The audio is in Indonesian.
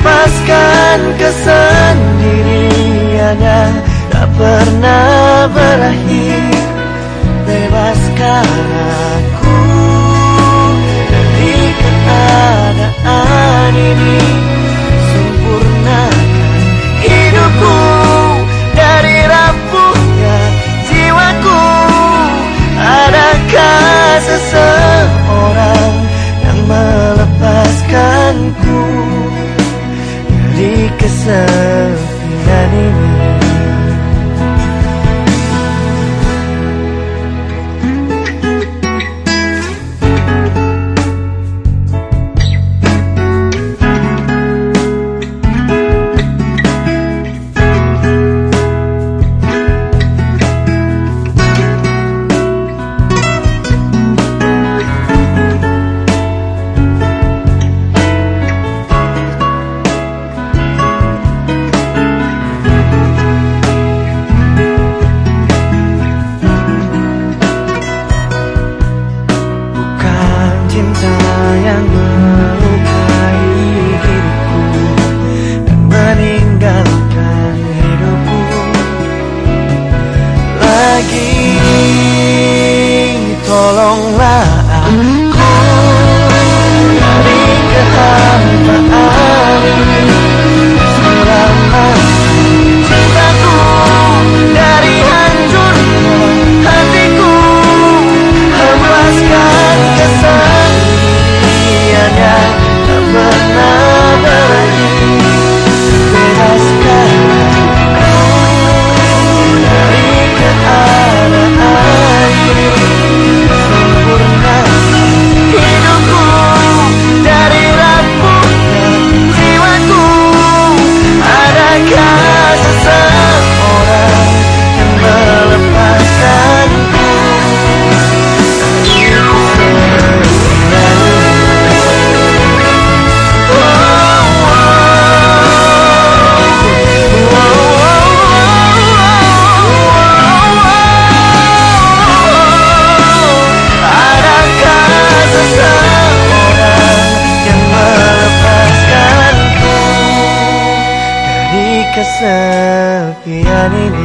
melepaskan kesendiriannya. Tak pernah berakhir. Bebaskan aku Dari keadaan ini. さピアニ